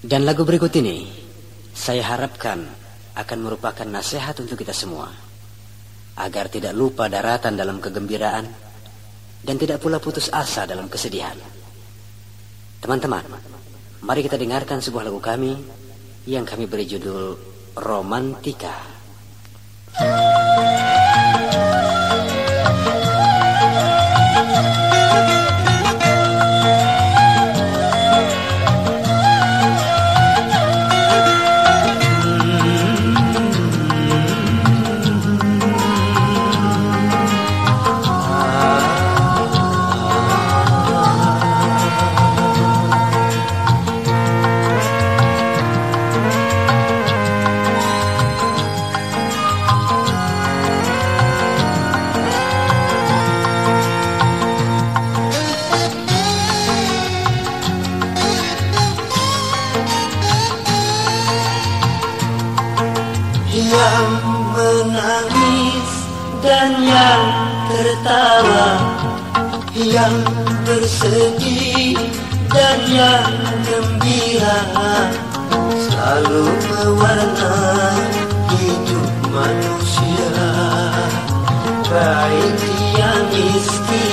Dan lagu berikut ini saya harapkan akan merupakan nasihat untuk kita semua agar tidak lupa daratan dalam kegembiraan dan tidak pula putus asa dalam kesedihan. Teman-teman, mari kita dengarkan sebuah lagu kami yang kami beri judul Romantika. Dan yang tertawa yang bersedih dan yang gembira selalu mewarnai hidup manusia. Baik dia miskin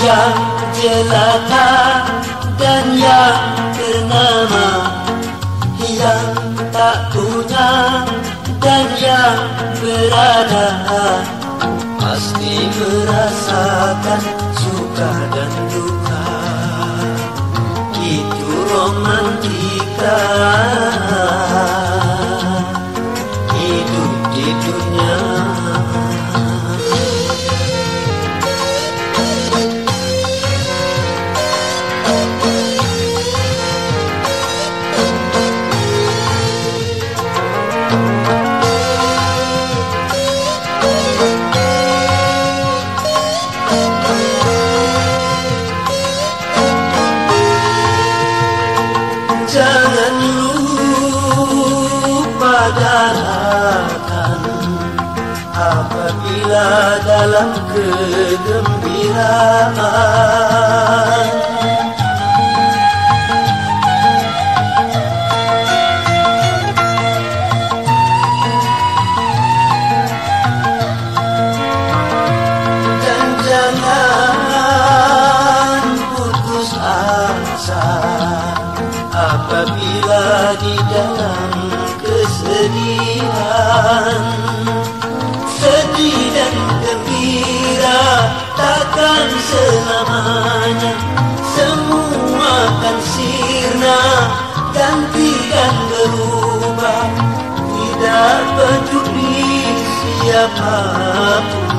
yang jelata dan yang ternama yang tak punya dan yang berada. Pasti merasakan suka dan duka. Itu romantika Jangan lupa darahkan Apabila dalam kegembiraan siapa pun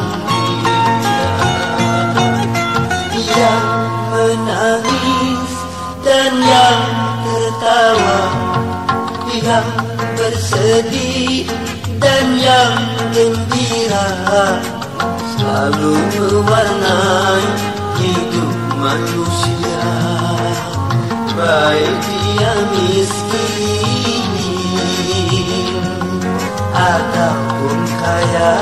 dia yang menangis dan yang tertawa yang bersedih dan yang gembira selalu mewarnai hidup manusia. Baik dia miskin ataupun kaya.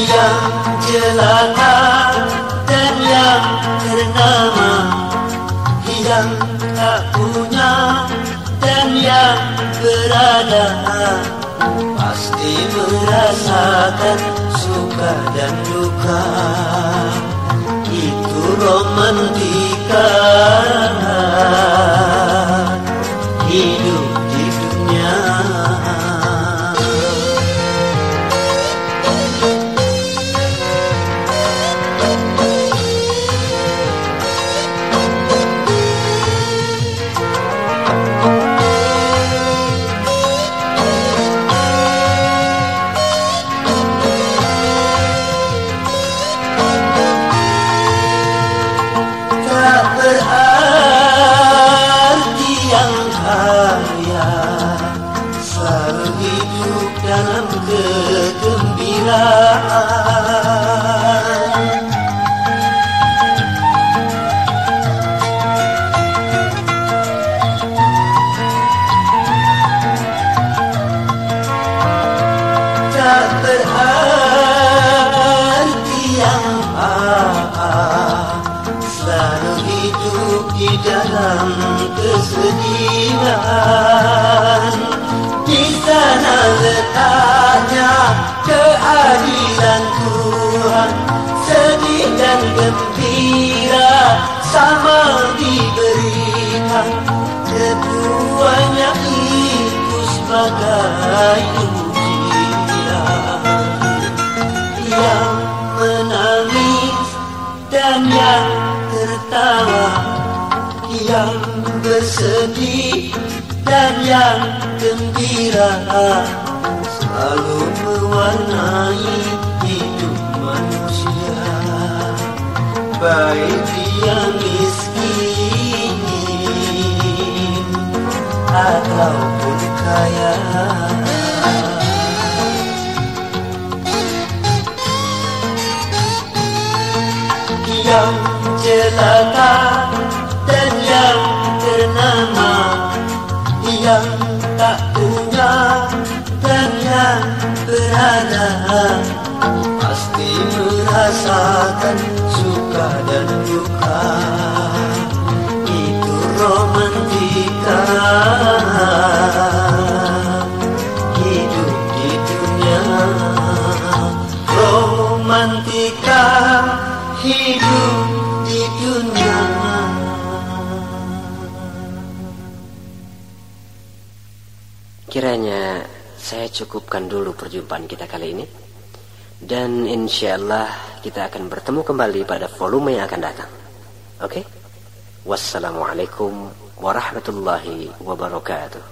Yang jelata dan yang ternama yang tak punya dan yang berada pasti merasakan suka dan duka. Itu romantika hidup dalam kegembiraan. Gembira sama diberikan Keduanya itu sebagai ujian Yang menangis dan yang tertawa Yang bersedih dan yang gembira Selalu mewarnai Baik dia miskin Ataupun kaya. Yang celaka dan yang ternama yang tak punya dan yang berada pasti merasakan suka dan duka itu romantika hidup di dunia romantika hidup di dunia Kiranya saya cukupkan dulu perjumpaan kita kali ini. Dan insya Allah kita akan bertemu kembali pada volume yang akan datang. Oke? Wassalamualaikum warahmatullahi wabarakatuh.